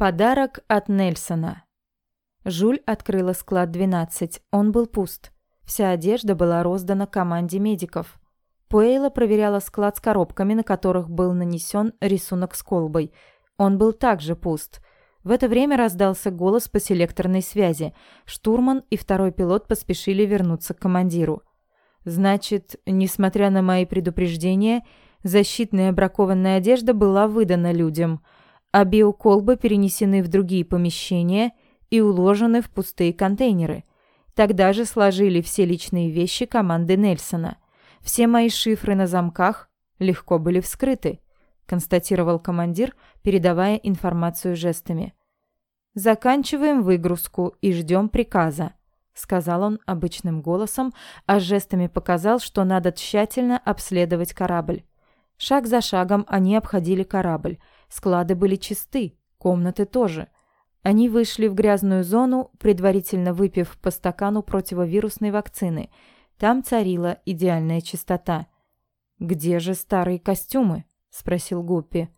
Подарок от Нельсона. Жуль открыла склад 12. Он был пуст. Вся одежда была роздана команде медиков. Пуэйла проверяла склад с коробками, на которых был нанесен рисунок с колбой. Он был также пуст. В это время раздался голос по селекторной связи. Штурман и второй пилот поспешили вернуться к командиру. Значит, несмотря на мои предупреждения, защитная бракованная одежда была выдана людям – а биоколбы перенесены в другие помещения и уложены в пустые контейнеры. Тогда же сложили все личные вещи команды Нельсона. Все мои шифры на замках легко были вскрыты, констатировал командир, передавая информацию жестами. Заканчиваем выгрузку и ждем приказа, сказал он обычным голосом, а жестами показал, что надо тщательно обследовать корабль. Шаг за шагом они обходили корабль. Склады были чисты, комнаты тоже. Они вышли в грязную зону, предварительно выпив по стакану противовирусной вакцины. Там царила идеальная чистота. «Где же старые костюмы?» – спросил Гуппи.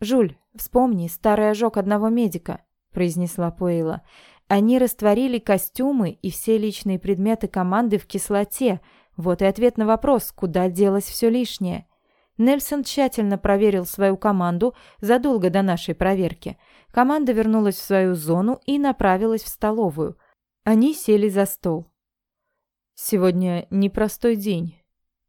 «Жуль, вспомни старый ожог одного медика», – произнесла Пуэйла. «Они растворили костюмы и все личные предметы команды в кислоте. Вот и ответ на вопрос, куда делось все лишнее». Нельсон тщательно проверил свою команду задолго до нашей проверки. Команда вернулась в свою зону и направилась в столовую. Они сели за стол. Сегодня непростой день.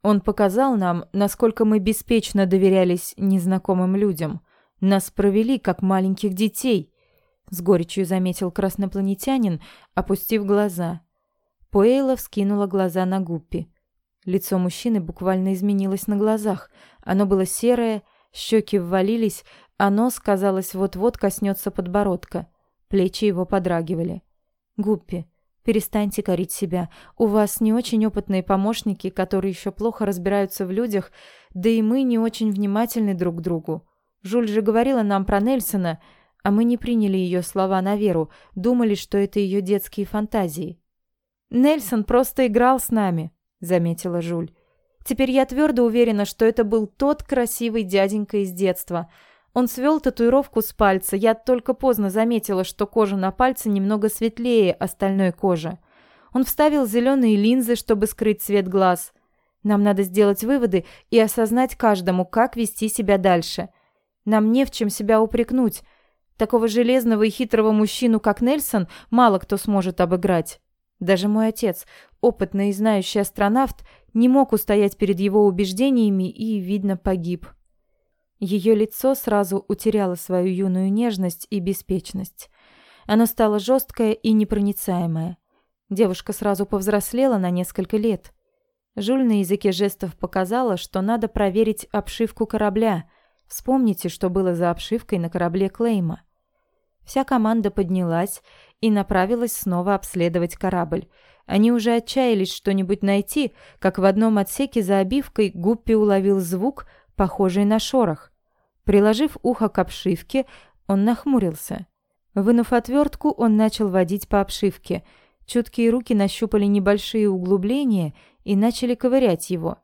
Он показал нам, насколько мы беспечно доверялись незнакомым людям. Нас провели как маленьких детей, с горечью заметил краснопланетянин, опустив глаза. Пуэйла вскинула глаза на Гуппи. Лицо мужчины буквально изменилось на глазах. Оно было серое, щеки ввалились, а нос, казалось, вот-вот коснется подбородка. Плечи его подрагивали. «Гуппи, перестаньте корить себя. У вас не очень опытные помощники, которые еще плохо разбираются в людях, да и мы не очень внимательны друг к другу. Жуль же говорила нам про Нельсона, а мы не приняли ее слова на веру, думали, что это ее детские фантазии. Нельсон просто играл с нами заметила Жуль. Теперь я твердо уверена, что это был тот красивый дяденька из детства. Он свел татуировку с пальца. Я только поздно заметила, что кожа на пальце немного светлее остальной кожи. Он вставил зеленые линзы, чтобы скрыть цвет глаз. Нам надо сделать выводы и осознать каждому, как вести себя дальше. Нам не в чем себя упрекнуть. Такого железного и хитрого мужчину, как Нельсон, мало кто сможет обыграть. Даже мой отец, опытный и знающий астронавт, не мог устоять перед его убеждениями и, видно, погиб. Ее лицо сразу утеряло свою юную нежность и беспечность. Оно стало жесткое и непроницаемое. Девушка сразу повзрослела на несколько лет. Жуль на языке жестов показала, что надо проверить обшивку корабля. Вспомните, что было за обшивкой на корабле Клейма. Вся команда поднялась и направилась снова обследовать корабль. Они уже отчаялись что-нибудь найти, как в одном отсеке за обивкой Гуппи уловил звук, похожий на шорох. Приложив ухо к обшивке, он нахмурился. Вынув отвертку, он начал водить по обшивке. Чуткие руки нащупали небольшие углубления и начали ковырять его.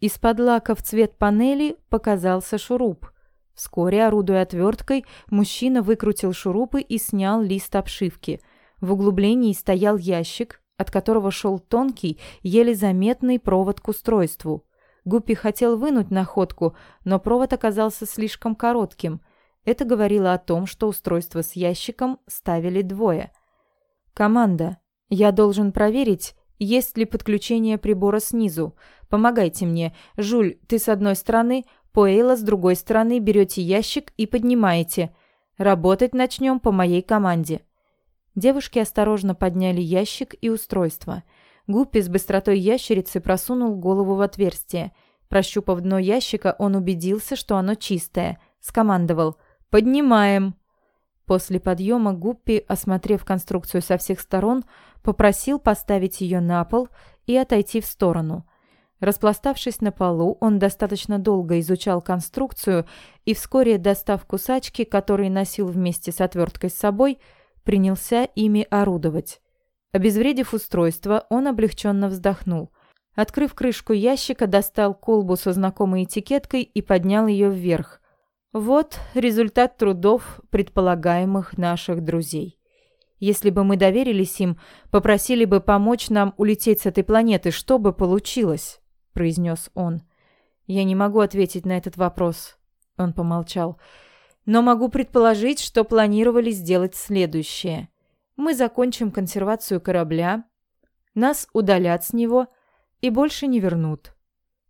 Из-под лака в цвет панели показался шуруп – Вскоре, орудуя отверткой, мужчина выкрутил шурупы и снял лист обшивки. В углублении стоял ящик, от которого шел тонкий, еле заметный провод к устройству. Гуппи хотел вынуть находку, но провод оказался слишком коротким. Это говорило о том, что устройство с ящиком ставили двое. «Команда, я должен проверить, есть ли подключение прибора снизу. Помогайте мне. Жуль, ты с одной стороны, Пуэйла с другой стороны берете ящик и поднимаете. Работать начнем по моей команде». Девушки осторожно подняли ящик и устройство. Гуппи с быстротой ящерицы просунул голову в отверстие. Прощупав дно ящика, он убедился, что оно чистое. Скомандовал «Поднимаем!». После подъема Гуппи, осмотрев конструкцию со всех сторон, попросил поставить ее на пол и отойти в сторону. Распластавшись на полу, он достаточно долго изучал конструкцию и вскоре, достав кусачки, которые носил вместе с отверткой с собой, принялся ими орудовать. Обезвредив устройство, он облегченно вздохнул. Открыв крышку ящика, достал колбу со знакомой этикеткой и поднял ее вверх. Вот результат трудов предполагаемых наших друзей. Если бы мы доверились им, попросили бы помочь нам улететь с этой планеты, что бы получилось?» – произнес он. «Я не могу ответить на этот вопрос», – он помолчал. «Но могу предположить, что планировали сделать следующее. Мы закончим консервацию корабля, нас удалят с него и больше не вернут.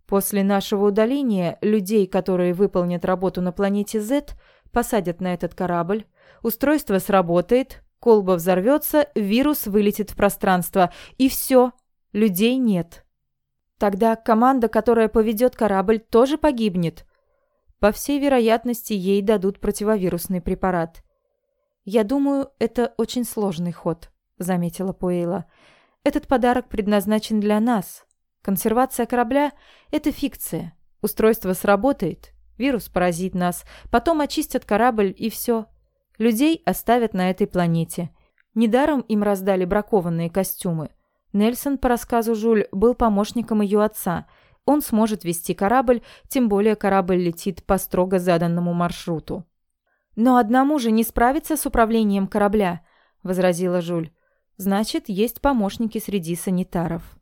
После нашего удаления людей, которые выполнят работу на планете Z, посадят на этот корабль, устройство сработает, колба взорвется, вирус вылетит в пространство, и все, людей нет. Тогда команда, которая поведет корабль, тоже погибнет. По всей вероятности, ей дадут противовирусный препарат. «Я думаю, это очень сложный ход», — заметила Пуэйла. «Этот подарок предназначен для нас, Консервация корабля – это фикция. Устройство сработает, вирус поразит нас, потом очистят корабль и все. Людей оставят на этой планете. Недаром им раздали бракованные костюмы. Нельсон, по рассказу Жуль, был помощником ее отца. Он сможет вести корабль, тем более корабль летит по строго заданному маршруту. «Но одному же не справиться с управлением корабля», – возразила Жуль. «Значит, есть помощники среди санитаров».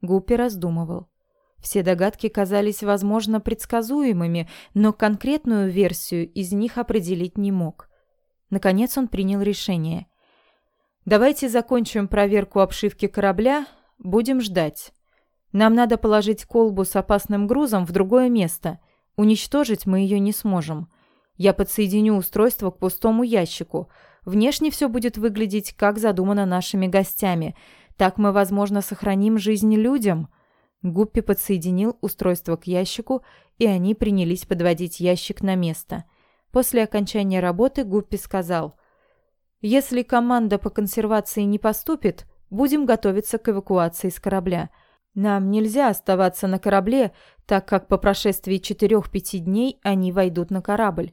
Гуппи раздумывал. Все догадки казались, возможно, предсказуемыми, но конкретную версию из них определить не мог. Наконец он принял решение. «Давайте закончим проверку обшивки корабля, будем ждать. Нам надо положить колбу с опасным грузом в другое место. Уничтожить мы ее не сможем. Я подсоединю устройство к пустому ящику. Внешне все будет выглядеть, как задумано нашими гостями – так мы, возможно, сохраним жизнь людям». Гуппи подсоединил устройство к ящику, и они принялись подводить ящик на место. После окончания работы Гуппи сказал, «Если команда по консервации не поступит, будем готовиться к эвакуации с корабля. Нам нельзя оставаться на корабле, так как по прошествии 4-5 дней они войдут на корабль.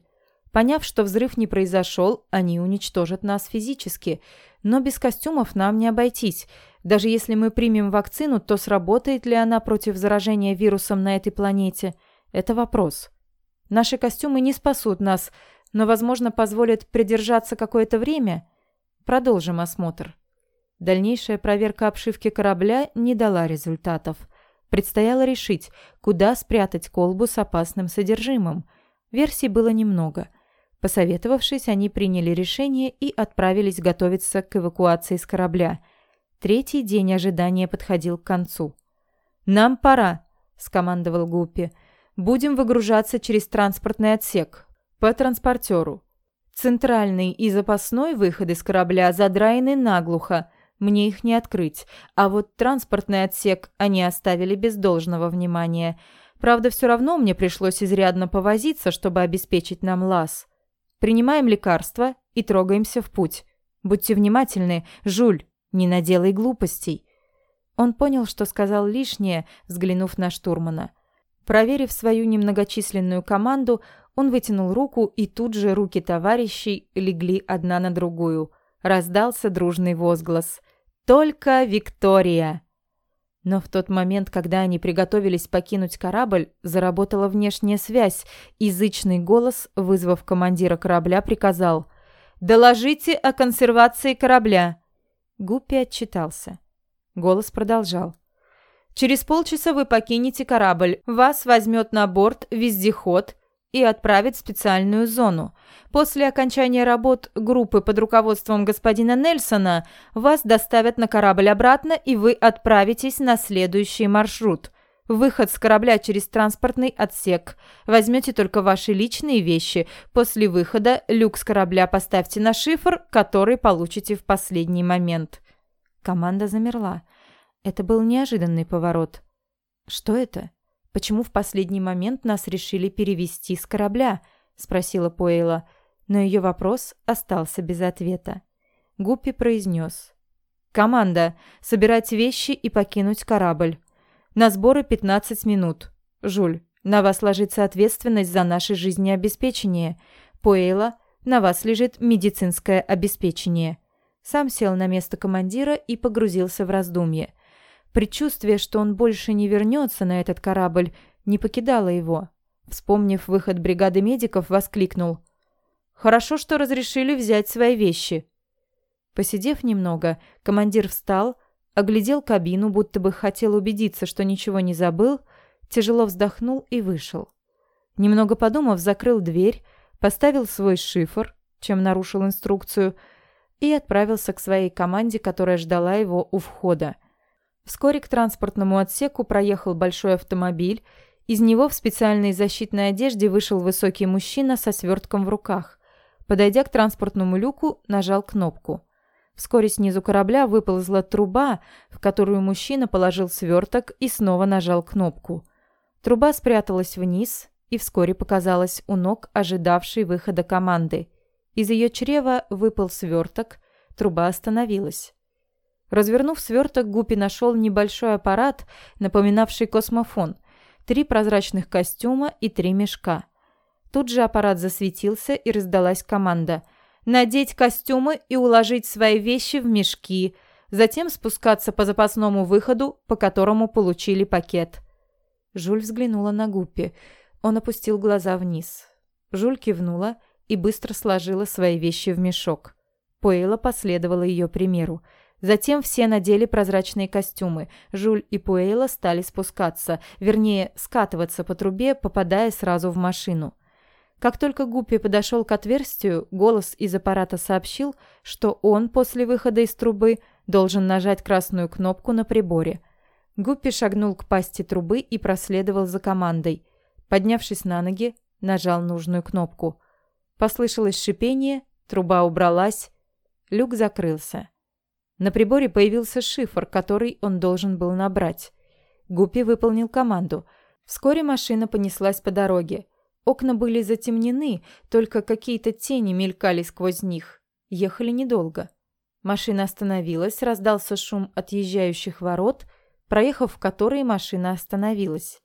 Поняв, что взрыв не произошел, они уничтожат нас физически. Но без костюмов нам не обойтись. Даже если мы примем вакцину, то сработает ли она против заражения вирусом на этой планете? Это вопрос. Наши костюмы не спасут нас, но, возможно, позволят придержаться какое-то время. Продолжим осмотр. Дальнейшая проверка обшивки корабля не дала результатов. Предстояло решить, куда спрятать колбу с опасным содержимым. Версий было немного – Посоветовавшись, они приняли решение и отправились готовиться к эвакуации с корабля. Третий день ожидания подходил к концу. «Нам пора», – скомандовал Гуппи. «Будем выгружаться через транспортный отсек. По транспортеру. Центральный и запасной выходы с корабля задраены наглухо. Мне их не открыть. А вот транспортный отсек они оставили без должного внимания. Правда, все равно мне пришлось изрядно повозиться, чтобы обеспечить нам лаз». Принимаем лекарства и трогаемся в путь. Будьте внимательны, Жуль, не наделай глупостей». Он понял, что сказал лишнее, взглянув на штурмана. Проверив свою немногочисленную команду, он вытянул руку, и тут же руки товарищей легли одна на другую. Раздался дружный возглас. «Только Виктория!» Но в тот момент, когда они приготовились покинуть корабль, заработала внешняя связь, и зычный голос, вызвав командира корабля, приказал «Доложите о консервации корабля!» Гуппи отчитался. Голос продолжал. «Через полчаса вы покинете корабль. Вас возьмет на борт вездеход и отправит в специальную зону. После окончания работ группы под руководством господина Нельсона вас доставят на корабль обратно, и вы отправитесь на следующий маршрут. Выход с корабля через транспортный отсек. Возьмете только ваши личные вещи. После выхода люк с корабля поставьте на шифр, который получите в последний момент. Команда замерла. Это был неожиданный поворот. Что это? Почему в последний момент нас решили перевести с корабля? спросила Пуэйла но ее вопрос остался без ответа. Гуппи произнес. «Команда, собирать вещи и покинуть корабль. На сборы 15 минут. Жуль, на вас ложится ответственность за наше жизнеобеспечение. Пуэйла, на вас лежит медицинское обеспечение». Сам сел на место командира и погрузился в раздумье. Предчувствие, что он больше не вернется на этот корабль, не покидало его. Вспомнив выход бригады медиков, воскликнул. «Хорошо, что разрешили взять свои вещи». Посидев немного, командир встал, оглядел кабину, будто бы хотел убедиться, что ничего не забыл, тяжело вздохнул и вышел. Немного подумав, закрыл дверь, поставил свой шифр, чем нарушил инструкцию, и отправился к своей команде, которая ждала его у входа. Вскоре к транспортному отсеку проехал большой автомобиль, из него в специальной защитной одежде вышел высокий мужчина со свертком в руках. Подойдя к транспортному люку, нажал кнопку. Вскоре снизу корабля выползла труба, в которую мужчина положил сверток и снова нажал кнопку. Труба спряталась вниз и вскоре показалась у ног ожидавшей выхода команды. Из ее чрева выпал сверток, труба остановилась. Развернув сверток, Гупи нашел небольшой аппарат, напоминавший космофон, три прозрачных костюма и три мешка. Тут же аппарат засветился и раздалась команда «Надеть костюмы и уложить свои вещи в мешки», затем спускаться по запасному выходу, по которому получили пакет. Жуль взглянула на Гуппи. Он опустил глаза вниз. Жуль кивнула и быстро сложила свои вещи в мешок. Пуэйла последовала ее примеру. Затем все надели прозрачные костюмы. Жуль и Пуэйла стали спускаться, вернее, скатываться по трубе, попадая сразу в машину. Как только Гуппи подошел к отверстию, голос из аппарата сообщил, что он после выхода из трубы должен нажать красную кнопку на приборе. Гуппи шагнул к пасти трубы и проследовал за командой. Поднявшись на ноги, нажал нужную кнопку. Послышалось шипение, труба убралась, люк закрылся. На приборе появился шифр, который он должен был набрать. Гуппи выполнил команду. Вскоре машина понеслась по дороге. Окна были затемнены, только какие-то тени мелькали сквозь них. Ехали недолго. Машина остановилась, раздался шум отъезжающих ворот, проехав в которые машина остановилась.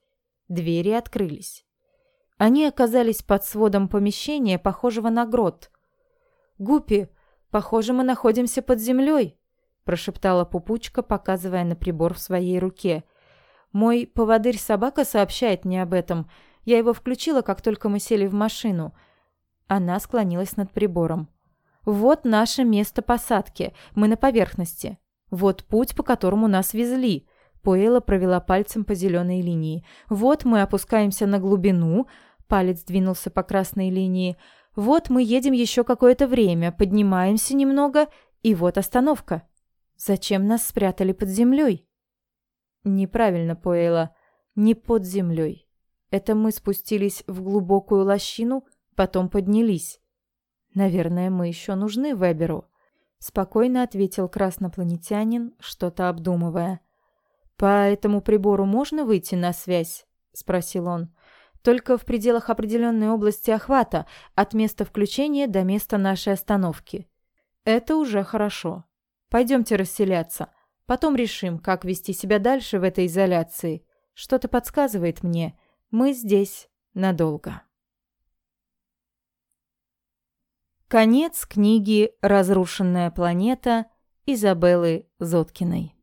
Двери открылись. Они оказались под сводом помещения, похожего на грот. «Гуппи, похоже, мы находимся под землей», – прошептала Пупучка, показывая на прибор в своей руке. «Мой поводырь-собака сообщает мне об этом. Я его включила, как только мы сели в машину». Она склонилась над прибором. «Вот наше место посадки. Мы на поверхности. Вот путь, по которому нас везли. Поэла провела пальцем по зеленой линии. «Вот мы опускаемся на глубину». Палец двинулся по красной линии. «Вот мы едем еще какое-то время, поднимаемся немного, и вот остановка. Зачем нас спрятали под землей?» «Неправильно, Поэла. Не под землей. Это мы спустились в глубокую лощину, потом поднялись. Наверное, мы еще нужны Веберу», — спокойно ответил краснопланетянин, что-то обдумывая. «По этому прибору можно выйти на связь?» – спросил он. «Только в пределах определенной области охвата, от места включения до места нашей остановки. Это уже хорошо. Пойдемте расселяться. Потом решим, как вести себя дальше в этой изоляции. Что-то подсказывает мне. Мы здесь надолго». Конец книги «Разрушенная планета» Изабеллы Зоткиной.